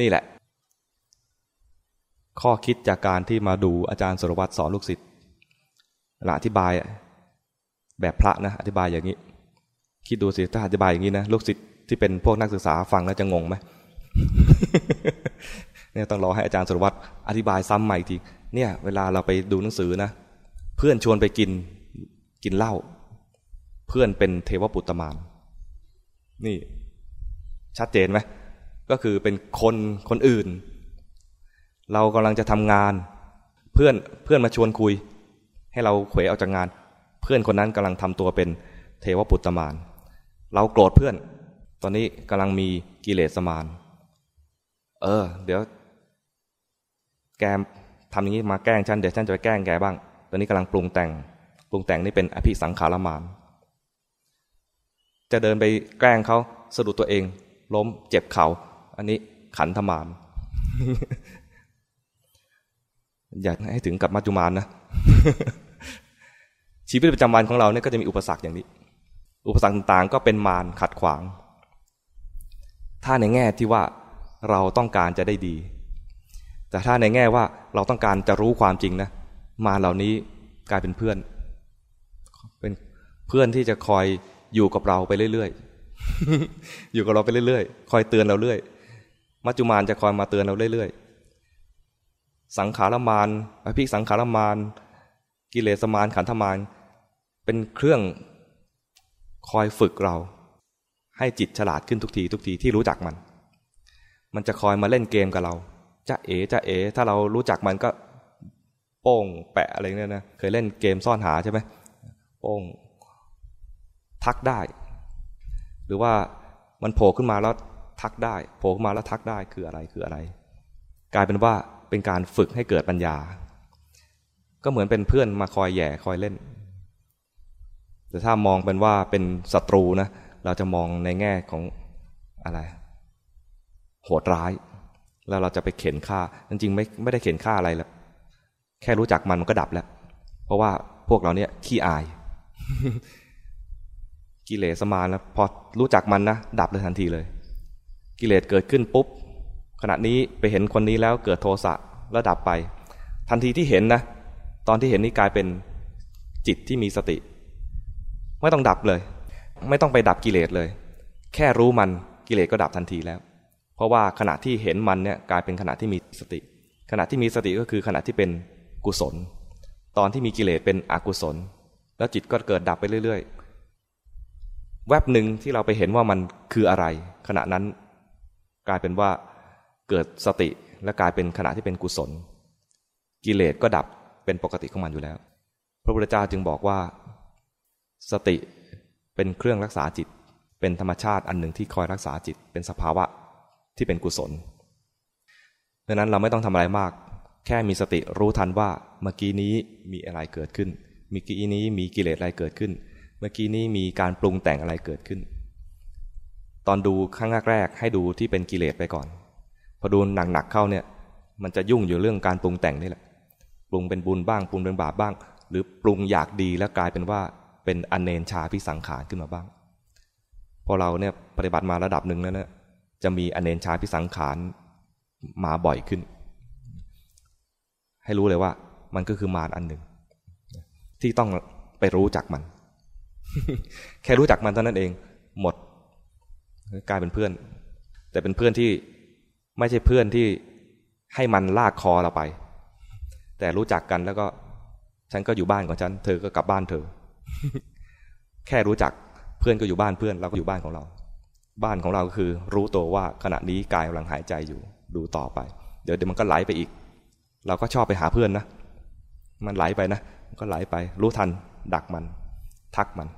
นี่แหละ ข้อคิดจากการที่มาดูอาจารย์สุรวัตรสอนลูกศิษย์อธิบายแบบพระนะ อธิบายอย่างนี้ คิดดูสิถ้าอธิบายอย่างนี้นะลูกศิษย์ที่เป็นพวกนักศึกษาฟังแล้วจะงงไหมเนี่ยต้องรอให้อาจารย์สุรวัตรอธิบายซ้ำใหม่ทีเนี่ย เวลาเราไปดูหนังสือนะ เพื่อนชวนไปกินกินเหล้าเพื่อนเป็นเทวปุตตมานนี่ ชัดเจนไหม ก็คือเป็นคนคนอื่น เรากำลังจะทำงาน เพื่อนเพื่อนมาชวนคุย ให้เราเขวออกจากงาน เพื่อนคนนั้นกำลังทำตัวเป็นเทวปุตตมาน เราโกรธเพื่อน ตอนนี้กำลังมีกิเลสมาน เออ เดี๋ยว แกทำอย่างนี้มาแกล้งฉัน เดี๋ยวฉันจะไปแกล้งแกบ้าง ตอนนี้กำลังปรุงแต่ง ปรุงแต่งนี่เป็นอภิสังขารมาน จะเดินไปแกล้งเขาสะดุดตัวเอง ล้มเจ็บเขา่า อันนี้ขันธมานอยากให้ถึงกับมัจจุมานนะ ชีวิตประจำวันของเราเนี่ยก็จะมีอุปสรรคอย่างนี้ อุปสรรคต่างๆ ก็เป็นมารขัดขวาง ถ้าในแง่ที่ว่าเราต้องการจะได้ดี แต่ถ้าในแง่ว่าเราต้องการจะรู้ความจริงนะ มาเหล่านี้กลายเป็นเพื่อน เป็นเพื่อนที่จะคอยอยู่กับเราไปเรื่อยๆ อยู่กับเราไปเรื่อยๆ คอยเตือนเราเรื่อย มัจจุมานจะคอยมาเตือนเราเรื่อยๆ สังขารมานอภิสังขารมาน กิเลสมานขันธมาน เป็นเครื่องคอยฝึกเรา ให้จิตฉลาดขึ้นทุกทีทุกทีที่รู้จักมัน มันจะคอยมาเล่นเกมกับเราจะเอ๋จะเอ๋ถ้าเรารู้จักมันก็ โป้งแปะอะไรเนี่ยนะเคยเล่นเกมซ่อนหาใช่ไหมโป้งทักได้ หรือว่ามันโผล่ขึ้นมาแล้ว ทักได้โผล่มาแล้วทักได้คืออะไรคืออะไร กลายเป็นว่าเป็นการฝึกให้เกิดปัญญา ก็เหมือนเป็นเพื่อนมาคอยแย่คอยเล่น แต่ถ้ามองเป็นว่าเป็นศัตรูนะเราจะมองในแง่ของอะไร โหดร้าย แล้วเราจะไปเข็นฆ่าจริงๆไม่ไม่ได้เข็นฆ่าอะไรแล้วแค่รู้จักมันมันก็ดับแล้ว เพราะว่าพวกเราเนี่ยขี้อายกิเลสมาแล้วพอรู้จักมันนะดับเลยทันทีเลย กิเลสเกิดขึ้นปุ๊บ ขณะนี้ไปเห็นคนนี้แล้วเกิดโทสะแล้วดับไป ทันทีที่เห็นนะ ตอนที่เห็นนี่กลายเป็นจิตที่มีสติ ไม่ต้องดับเลย ไม่ต้องไปดับกิเลสเลย แค่รู้มันกิเลสก็ดับทันทีแล้ว เพราะว่าขณะที่เห็นมันเนี่ยกลายเป็นขณะที่มีสติ ขณะที่มีสติก็คือขณะที่เป็นกุศล ตอนที่มีกิเลสเป็นอกุศล แล้วจิตก็เกิดดับไปเรื่อย ๆ แวบหนึ่งที่เราไปเห็นว่ามันคืออะไร ขณะนั้น กลายเป็นว่าเกิดสติและกลายเป็นขณะที่เป็นกุศล กิเลสก็ดับเป็นปกติของมันอยู่แล้ว พระพุทธเจ้าจึงบอกว่า สติเป็นเครื่องรักษาจิต เป็นธรรมชาติอันหนึ่งที่คอยรักษาจิตเป็นสภาวะที่เป็นกุศลดังนั้นเราไม่ต้องทำอะไรมาก แค่มีสติรู้ทันว่าเมื่อกี้นี้มีอะไรเกิดขึ้น เมื่อกี้นี้มีกิเลสอะไรเกิดขึ้น เมื่อกี้นี้มีการปรุงแต่งอะไรเกิดขึ้น ตอนดูครั้งแรกๆให้ดูที่เป็นกิเลสไปก่อน พอดูหนักๆเข้าเนี่ย มันจะยุ่งอยู่เรื่องการปรุงแต่งนี่แหละ ปรุงเป็นบุญบ้าง ปรุงเป็นบาปบ้าง หรือปรุงอยากดีแล้วกลายเป็นว่าเป็นอนเนนชาพิสังขารขึ้นมาบ้าง พอเราเนี่ยปฏิบัติมาระดับหนึ่งแล้วเนี่ยจะมีอนเนนชาพิสังขารมาบ่อยขึ้น ให้รู้เลยว่า มันก็คือมารอันหนึ่ง ที่ต้องไปรู้จักมัน แค่รู้จักมันเท่านั้นเอง หมด กลายเป็นเพื่อน แต่เป็นเพื่อนที่ไม่ใช่เพื่อนที่ให้มันลากคอเราไป แต่รู้จักกันแล้วก็ ฉันก็อยู่บ้านของฉัน เธอก็กลับบ้านเธอ แค่รู้จักเพื่อนก็อยู่บ้านเพื่อนเราก็อยู่บ้านของเรา บ้านของเราก็คือ รู้ตัวว่าขณะนี้กายกำลังหายใจอยู่ ดูต่อไป เดี๋ยวเดี๋ยวมันก็ไหลไปอีก เราก็ชอบไปหาเพื่อนนะมันไหลไปนะมันก็ไหลไป รู้ทัน ดักมัน ทักมัน